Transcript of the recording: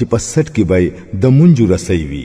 چې په سټ کې به د منجو رسي وي